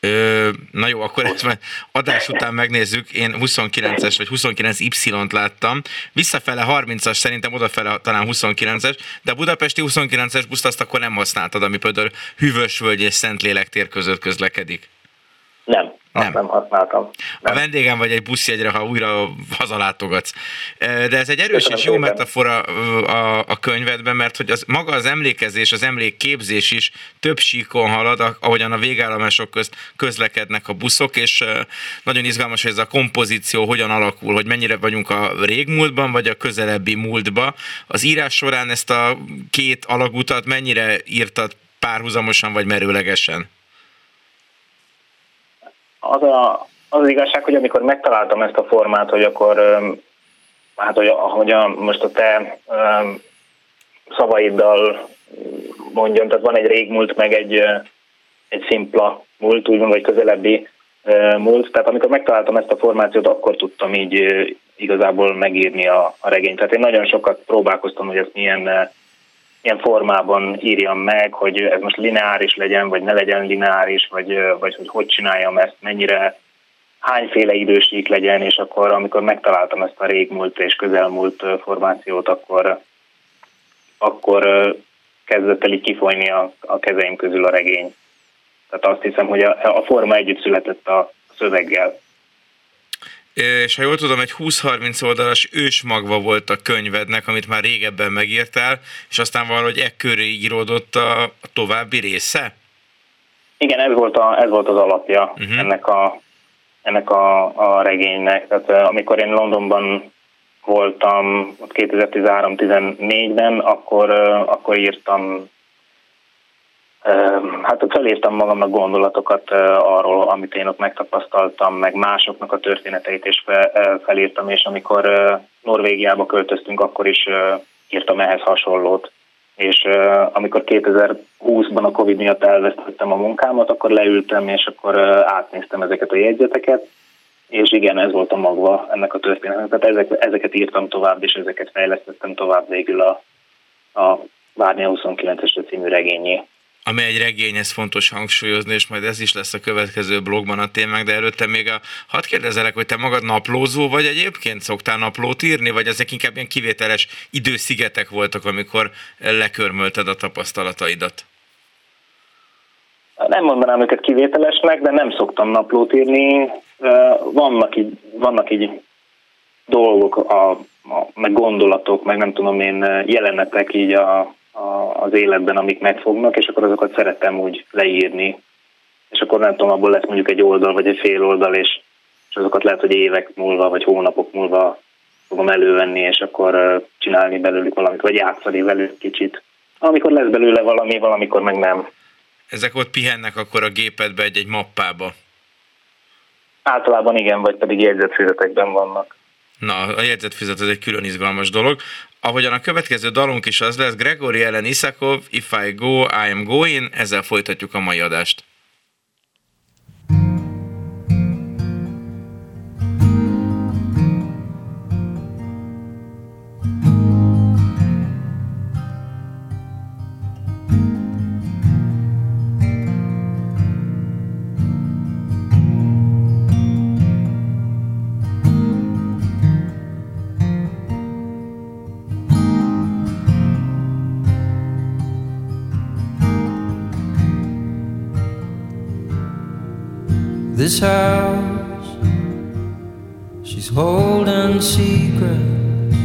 Ö, na jó, akkor ezt majd adás után megnézzük. Én 29-es vagy 29Y-t láttam. Visszafele 30-as, szerintem odafele talán 29-es, de a budapesti 29-es buszt azt akkor nem használtad, ami például Hűvösvölgy és Szentlélek tér között közlekedik. Nem. Nem. nem használtam. Nem. A vendégem vagy egy buszjegyre, ha újra hazalátogatsz. De ez egy erős Köszönöm és jó szépen. metafora a, a könyvedben, mert hogy az, maga az emlékezés, az emlékképzés is több síkon halad, ahogyan a végállomások közt közlekednek a buszok, és nagyon izgalmas, hogy ez a kompozíció hogyan alakul, hogy mennyire vagyunk a régmúltban, vagy a közelebbi múltba. Az írás során ezt a két alagutat mennyire írtad párhuzamosan, vagy merőlegesen? Az, a, az, az igazság, hogy amikor megtaláltam ezt a formát, hogy akkor hát, hogy, hogy a, most a te um, szavaiddal mondjam, tehát van egy régmúlt, meg egy, egy szimpla múlt, úgymond, vagy közelebbi múlt. Tehát amikor megtaláltam ezt a formációt, akkor tudtam így igazából megírni a, a regényt. Tehát én nagyon sokat próbálkoztam, hogy ezt milyen, milyen formában írjam meg, hogy ez most lineáris legyen, vagy ne legyen lineáris, vagy, vagy hogy hogy csináljam ezt, mennyire hányféle idősík legyen, és akkor amikor megtaláltam ezt a régmúlt és közelmúlt formációt, akkor, akkor kezdett el így kifolyni a, a kezeim közül a regény. Tehát azt hiszem, hogy a, a forma együtt született a szöveggel és ha jól tudom, egy 20-30 oldalas ősmagva volt a könyvednek, amit már régebben megírtál, és aztán valahogy ekköré íródott a, további része? Igen, ez volt, a, ez volt az alapja uh-huh. ennek, a, ennek a, a regénynek. Tehát amikor én Londonban voltam 2013-14-ben, akkor, akkor írtam Hát felírtam magamnak gondolatokat arról, amit én ott megtapasztaltam, meg másoknak a történeteit is felírtam, és amikor Norvégiába költöztünk, akkor is írtam ehhez hasonlót. És amikor 2020-ban a Covid miatt elvesztettem a munkámat, akkor leültem, és akkor átnéztem ezeket a jegyzeteket, és igen, ez volt a magva ennek a történetnek. Tehát ezek, ezeket írtam tovább, és ezeket fejlesztettem tovább végül a, a Várnia 29-es című regényé ami egy regény, ez fontos hangsúlyozni, és majd ez is lesz a következő blogban a témák, de előtte még a, hadd kérdezelek, hogy te magad naplózó vagy egyébként szoktál naplót írni, vagy ezek inkább ilyen kivételes időszigetek voltak, amikor lekörmölted a tapasztalataidat? Nem mondanám őket kivételesnek, de nem szoktam naplót írni. Vannak így, vannak így dolgok, a, a, meg gondolatok, meg nem tudom én, jelenetek így a, az életben, amik megfognak, és akkor azokat szerettem úgy leírni. És akkor nem tudom, abból lesz mondjuk egy oldal, vagy egy fél oldal, és, és azokat lehet, hogy évek múlva, vagy hónapok múlva fogom elővenni, és akkor csinálni belőlük valamit, vagy játszani velük kicsit. Amikor lesz belőle valami, valamikor meg nem. Ezek ott pihennek akkor a gépedbe egy-egy mappába? Általában igen, vagy pedig jegyzetfüzetekben vannak. Na, a jegyzetfüzet az egy külön izgalmas dolog. Ahogyan a következő dalunk is az lesz, Gregory ellen Isakov, If I Go, I Am Going, ezzel folytatjuk a mai adást. This house. She's holding secrets.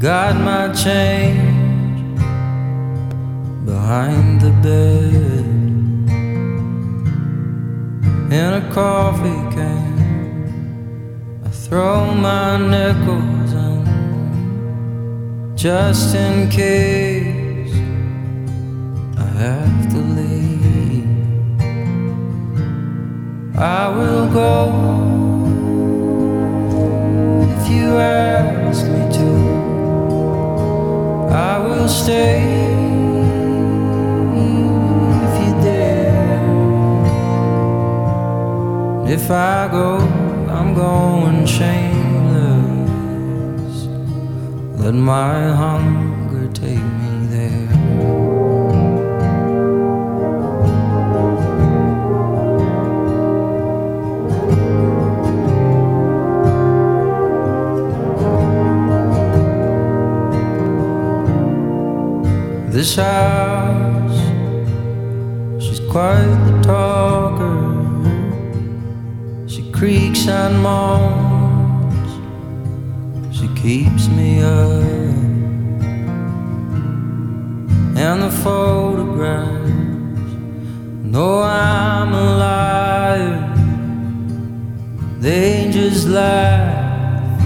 God might change behind the bed in a coffee can. I throw my nickels in just in case I will go if you ask me to. I will stay if you dare. If I go, I'm going shameless. Let my hunger this house. She's quite the talker. She creaks and moans. She keeps me up. And the photographs know I'm a liar. They just laugh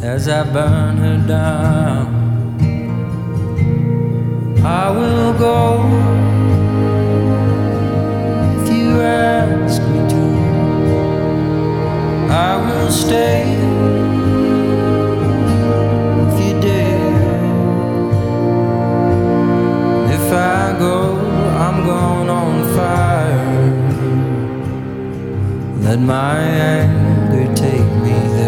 as I burn her down. I will go if you ask me to. I will stay if you dare. If I go, I'm going on fire. Let my anger take me there.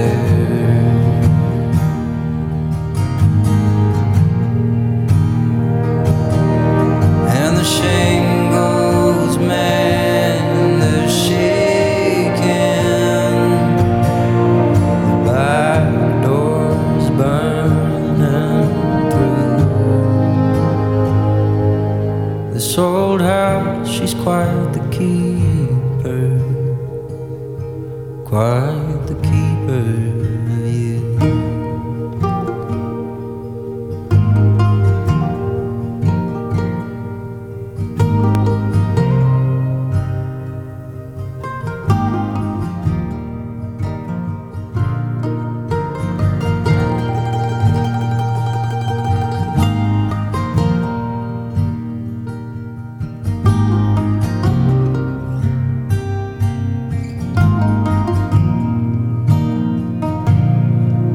apart.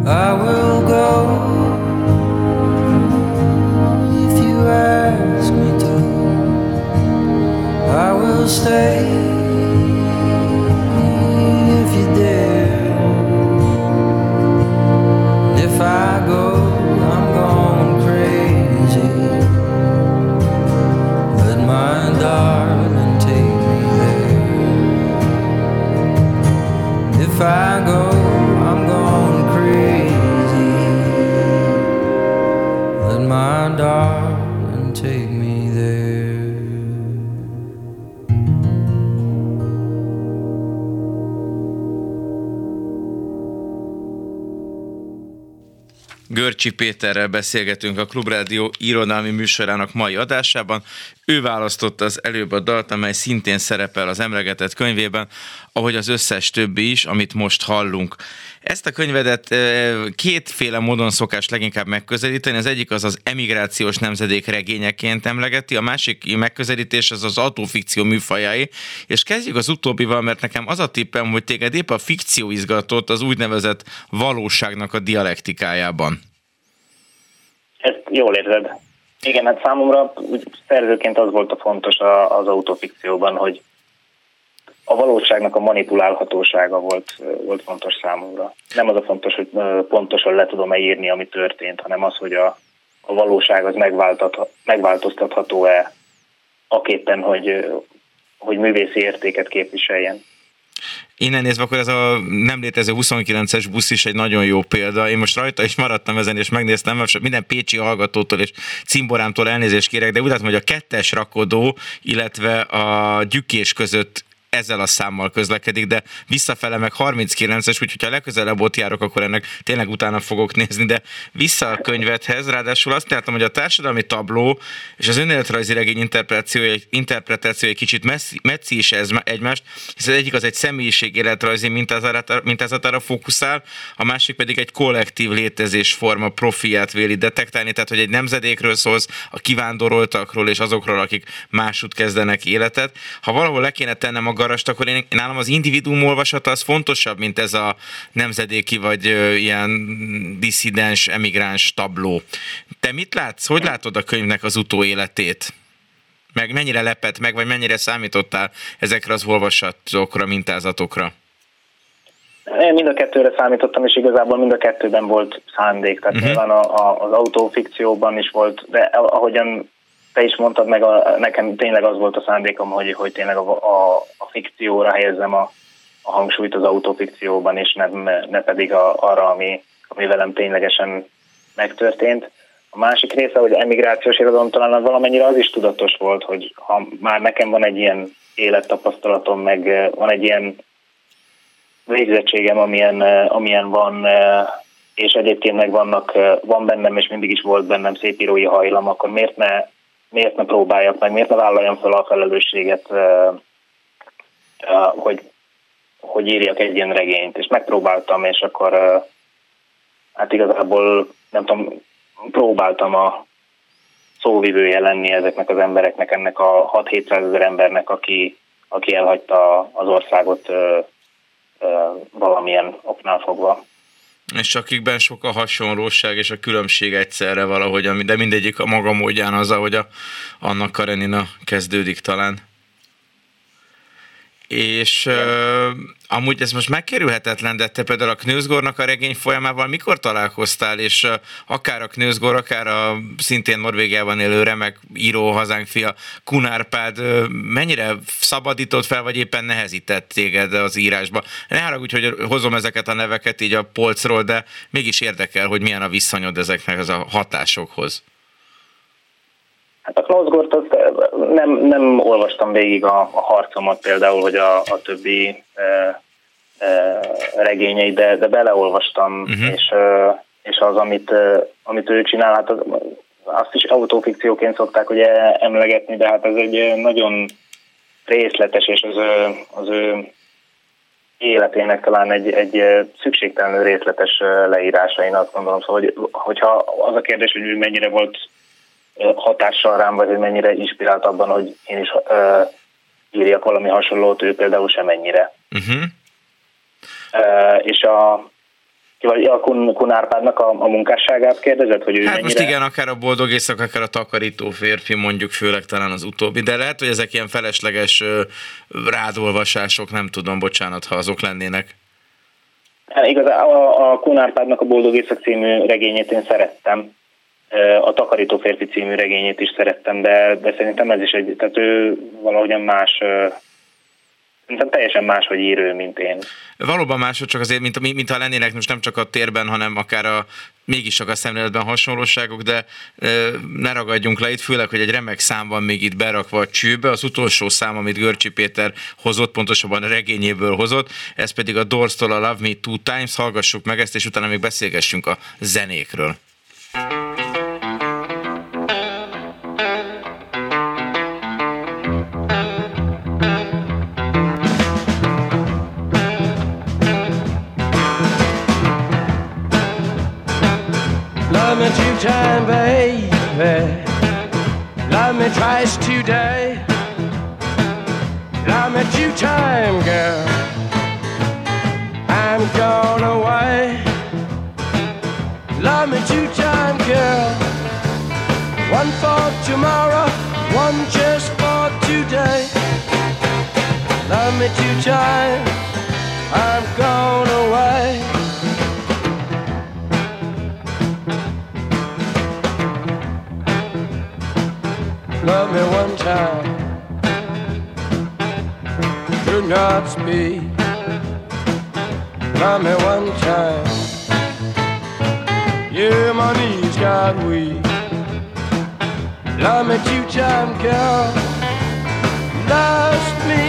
I will Görcsi Péterrel beszélgetünk a Klubrádió irodalmi műsorának mai adásában. Ő választotta az előbb a dalt, amely szintén szerepel az emlegetett könyvében, ahogy az összes többi is, amit most hallunk. Ezt a könyvedet kétféle módon szokás leginkább megközelíteni. Az egyik az az emigrációs nemzedék regényeként emlegeti, a másik megközelítés az az autofikció műfajai. És kezdjük az utóbbival, mert nekem az a tippem, hogy téged épp a fikció izgatott az úgynevezett valóságnak a dialektikájában. Ezt jól érzed. Igen, hát számomra szerzőként az volt a fontos az autofikcióban, hogy a valóságnak a manipulálhatósága volt, volt fontos számomra. Nem az a fontos, hogy pontosan le tudom-e írni, ami történt, hanem az, hogy a, a valóság az megváltoztatható-e aképpen, hogy, hogy művészi értéket képviseljen. Innen nézve akkor ez a nem létező 29-es busz is egy nagyon jó példa. Én most rajta is maradtam ezen, és megnéztem, mert minden pécsi hallgatótól és cimborámtól elnézést kérek, de úgy látom, hogy a kettes rakodó, illetve a gyükés között ezzel a számmal közlekedik, de visszafele meg 39-es, úgyhogy ha legközelebb ott járok, akkor ennek tényleg utána fogok nézni, de vissza a könyvethez, ráadásul azt láttam, hogy a társadalmi tabló és az önéletrajzi regény interpretációja, interpretációja kicsit messzi, messzi is ez egymást, hiszen egyik az egy személyiség életrajzi mintázatára fókuszál, a másik pedig egy kollektív létezés forma profiát véli detektálni, tehát hogy egy nemzedékről szólsz, a kivándoroltakról és azokról, akik másút kezdenek életet. Ha valahol le kéne tennem a garast, akkor én, nálam az individuum olvasata az fontosabb, mint ez a nemzedéki vagy ö, ilyen diszidens, emigráns tabló. Te mit látsz? Hogy látod a könyvnek az utóéletét? Meg mennyire lepett meg, vagy mennyire számítottál ezekre az olvasatokra, mintázatokra? Én mind a kettőre számítottam, és igazából mind a kettőben volt szándék. Tehát uh-huh. nyilván a, a, az autofikcióban is volt, de ahogyan te is mondtad meg, a, nekem tényleg az volt a szándékom, hogy, hogy tényleg a, a, a fikcióra helyezzem a, a hangsúlyt az autofikcióban, és nem, ne pedig a, arra, ami, ami velem ténylegesen megtörtént. A másik része, hogy emigrációs irodalom talán valamennyire az is tudatos volt, hogy ha már nekem van egy ilyen élettapasztalatom, meg van egy ilyen végzettségem, amilyen, amilyen van, és egyébként meg vannak, van bennem, és mindig is volt bennem szépírói hajlam, akkor miért ne miért ne próbáljak meg, miért ne vállaljam fel a felelősséget, hogy, hogy írjak egy ilyen regényt, és megpróbáltam, és akkor hát igazából nem tudom, próbáltam a szóvivője lenni ezeknek az embereknek, ennek a 6-700 ezer embernek, aki, aki elhagyta az országot valamilyen oknál fogva és akikben sok a hasonlóság és a különbség egyszerre valahogy, de mindegyik a maga módján az, ahogy a Anna Karenina kezdődik talán és uh, amúgy ez most megkerülhetetlen, de te például a Knőzgornak a regény folyamával mikor találkoztál, és uh, akár a Knőzgor, akár a szintén Norvégiában élő remek író hazánk fia Kunárpád uh, mennyire szabadított fel, vagy éppen nehezített téged az írásba? Ne haragudj, hogy hozom ezeket a neveket így a polcról, de mégis érdekel, hogy milyen a viszonyod ezeknek az a hatásokhoz. Hát a Knosgort azt nem, nem olvastam végig a, a harcomat például, hogy a, a többi e, e, regényei, de, de beleolvastam, uh-huh. és, e, és az, amit, e, amit ő csinál, hát az, azt is autofikcióként szokták ugye emlegetni, de hát ez egy nagyon részletes, és az ő, az ő életének talán egy, egy szükségtelenül részletes leírása, én azt gondolom. Szóval, hogy, hogyha az a kérdés, hogy mennyire volt hatással rám, vagy hogy mennyire inspirált abban, hogy én is uh, írjak valami hasonlót, ő például sem ennyire. Uh-huh. Uh, és a vagy a Kun, Kun Árpádnak a, a munkásságát kérdezett, hogy ő Hát mennyire... most igen, akár a boldog éjszak, akár a takarító férfi, mondjuk főleg talán az utóbbi, de lehet, hogy ezek ilyen felesleges rádolvasások, nem tudom, bocsánat, ha azok lennének. Hát igazán a, a Kun Árpádnak a Boldog Éjszak című regényét én szerettem, a Takarító férfi című regényét is szerettem, de, de szerintem ez is egy, tehát ő valahogyan más, szerintem teljesen más, hogy írő, mint én. Valóban máshogy, csak azért, mint, mint ha lennének most nem csak a térben, hanem akár a mégis csak a szemléletben hasonlóságok, de e, ne ragadjunk le itt, főleg, hogy egy remek szám van még itt berakva a csőbe. Az utolsó szám, amit Görcsi Péter hozott, pontosabban a regényéből hozott, ez pedig a Doors-tól a Love Me Two Times. Hallgassuk meg ezt, és utána még beszélgessünk a zenékről. Me twice today. Love me two-time, girl. I'm gone away. Love me two-time, girl. One for tomorrow, one just for today. Love me two-time. I'm love me one time. Do not speak. Love me one time. Yeah, my knees got weak. Love me two time, girl. Lost me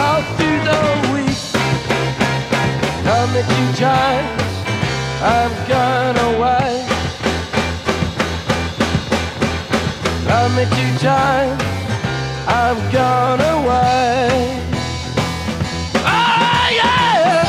all through the week. Love me two times. I'm gone Love me two times, I've gone away. Oh, yeah!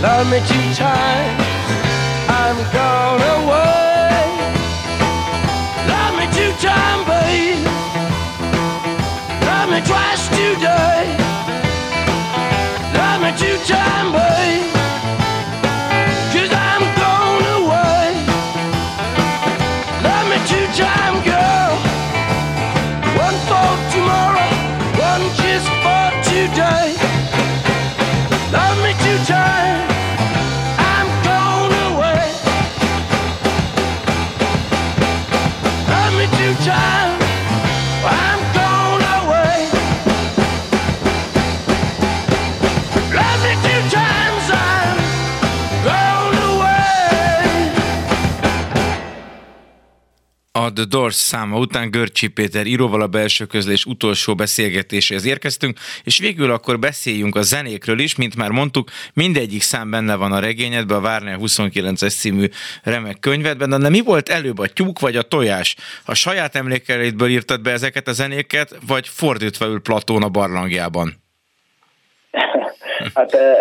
Love me two times, twice today. Love me two times, babe. Cause I'm gone away. Love me two The Doors száma után Görcsi Péter íróval a belső közlés utolsó beszélgetéséhez érkeztünk, és végül akkor beszéljünk a zenékről is, mint már mondtuk, mindegyik szám benne van a regényedben, a Várnél 29-es című remek könyvedben, de mi volt előbb, a tyúk vagy a tojás? A saját emlékeidből írtad be ezeket a zenéket, vagy fordítva ül Platón a barlangjában? Hát, eh,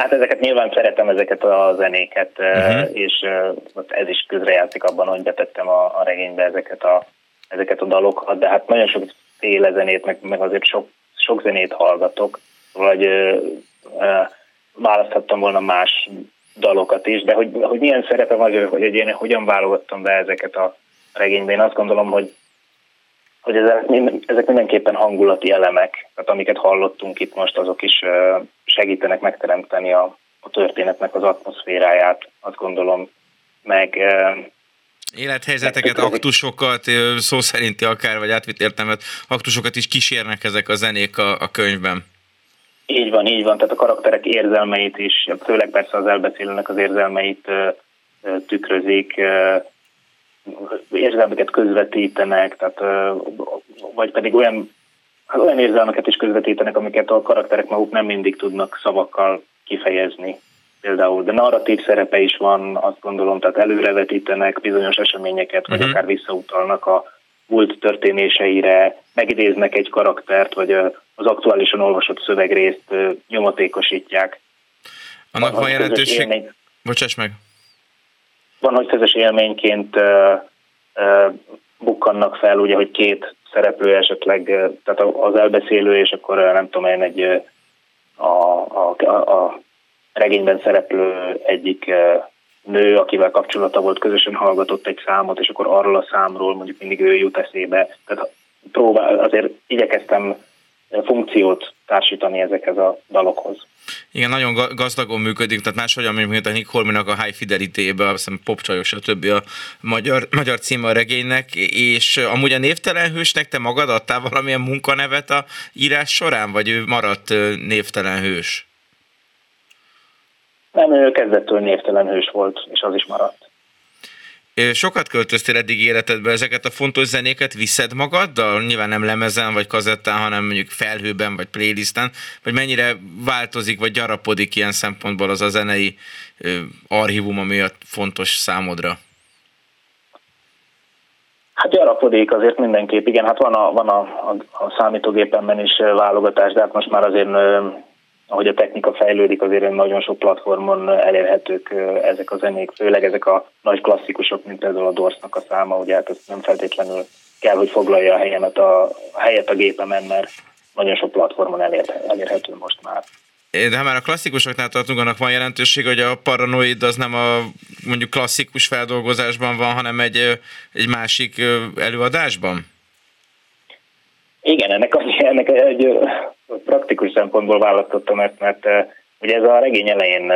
hát ezeket nyilván szeretem, ezeket a zenéket, eh, Mhm. és eh, ez is közrejátszik abban, hogy betettem a, a regénybe ezeket a, ezeket a dalokat, de hát nagyon sok féle zenét, meg, meg azért sok, sok zenét hallgatok, vagy ö, ö, választhattam volna más dalokat is, de hogy, hogy milyen szerepe van, hogy én hogyan válogattam be ezeket a regénybe, én azt gondolom, hogy hogy ezek, ezek mindenképpen hangulati elemek, tehát amiket hallottunk itt most, azok is segítenek megteremteni a, a történetnek az atmoszféráját, azt gondolom, meg Élethelyzeteket, aktusokat, szó szerinti akár, vagy átvitt értelmet, aktusokat is kísérnek ezek a zenék a, a könyvben. Így van, így van, tehát a karakterek érzelmeit is, főleg persze az elbeszélőnek az érzelmeit tükrözik, érzelmeket közvetítenek, tehát, vagy pedig olyan, hát olyan érzelmeket is közvetítenek, amiket a karakterek maguk nem mindig tudnak szavakkal kifejezni. Például, de narratív szerepe is van, azt gondolom, tehát előrevetítenek bizonyos eseményeket, vagy Mhm. akár visszautalnak a múlt történéseire, megidéznek egy karaktert, vagy az aktuálisan olvasott szövegrészt nyomatékosítják. Annak van közös jelentőség... élmény- Bocsáss meg. van, hogy közös élményként bukkannak fel, ugye, hogy két szereplő esetleg, tehát az elbeszélő, és akkor nem tudom én, egy a, a, a, regényben szereplő egyik nő, akivel kapcsolata volt, közösen hallgatott egy számot, és akkor arról a számról mondjuk mindig ő jut eszébe. Tehát próbál, azért igyekeztem funkciót társítani ezekhez a dalokhoz. Igen, nagyon ga- gazdagon működik, tehát máshogyan, mint a Nick Holminak a High Fidelity-be, azt hiszem popcsajos, stb. a magyar, magyar címe a regénynek, és amúgy a névtelen hősnek te magad adtál valamilyen munkanevet a írás során, vagy ő maradt névtelen hős? Nem, ő kezdettől névtelen hős volt, és az is maradt. Sokat költöztél eddig életedbe, ezeket a fontos zenéket viszed magaddal? Nyilván nem lemezen vagy kazettán, hanem mondjuk felhőben vagy playlisten, vagy mennyire változik vagy gyarapodik ilyen szempontból az a zenei archívum, ami fontos számodra? Hát gyarapodik azért mindenképp, igen, hát van a, van a, a, a számítógépemben is válogatás, de hát most már azért ahogy a technika fejlődik, azért nagyon sok platformon elérhetők ezek a zenék, főleg ezek a nagy klasszikusok, mint például a Dorsnak a száma, ugye hát ez nem feltétlenül kell, hogy foglalja a helyemet a, a helyet a gépemen, mert nagyon sok platformon elérhető most már. De ha már a klasszikusoknál tartunk, annak van jelentőség, hogy a paranoid az nem a mondjuk klasszikus feldolgozásban van, hanem egy, egy másik előadásban? Igen, ennek, ennek egy praktikus szempontból választottam ezt, mert ugye ez a regény elején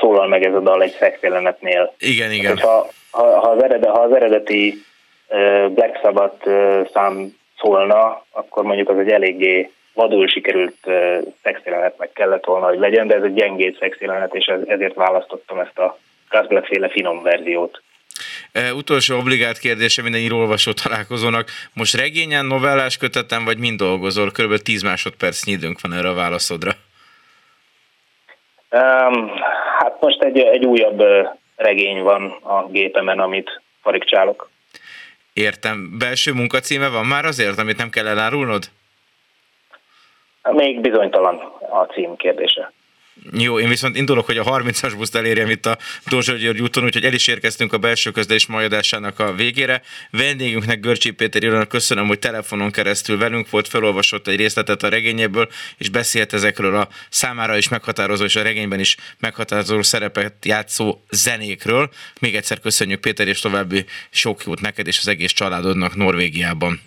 szólal meg ez a dal egy szexjelenetnél. Igen, igen. Ha, ha, ha, az eredet, ha az eredeti Black Sabbath szám szólna, akkor mondjuk az egy eléggé vadul sikerült szexjelenetnek kellett volna, hogy legyen, de ez egy gyengéd szexjelenet, és ezért választottam ezt a Black-féle finom verziót. E, utolsó obligát kérdése minden írólvasó találkozónak. Most regényen, novellás kötetem, vagy mind dolgozol? Körülbelül 10 másodperc időnk van erre a válaszodra. Um, hát most egy, egy újabb regény van a gépemen, amit farigcsálok. Értem. Belső munkacíme van már azért, amit nem kell elárulnod? Még bizonytalan a cím kérdése. Jó, én viszont indulok, hogy a 30-as buszt elérjem itt a Dózsa György úton, úgyhogy el is érkeztünk a belső közlés majadásának a végére. Vendégünknek Görcsi Péter Irónak köszönöm, hogy telefonon keresztül velünk volt, felolvasott egy részletet a regényéből, és beszélt ezekről a számára is meghatározó, és a regényben is meghatározó szerepet játszó zenékről. Még egyszer köszönjük Péter, és további sok jót neked és az egész családodnak Norvégiában.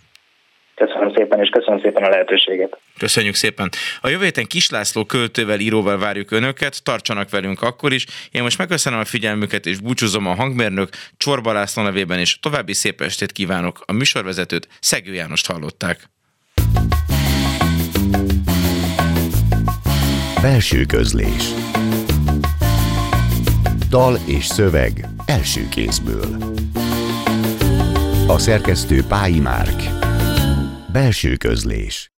Szépen, és köszönöm szépen a lehetőséget. Köszönjük szépen. A jövő héten Kislászló költővel, íróval várjuk önöket, tartsanak velünk akkor is. Én most megköszönöm a figyelmüket, és búcsúzom a hangmérnök Csorba László nevében, és további szép estét kívánok. A műsorvezetőt Szegő Jánost hallották. Belső közlés Dal és szöveg első kézből A szerkesztő Pályi Márk Belső közlés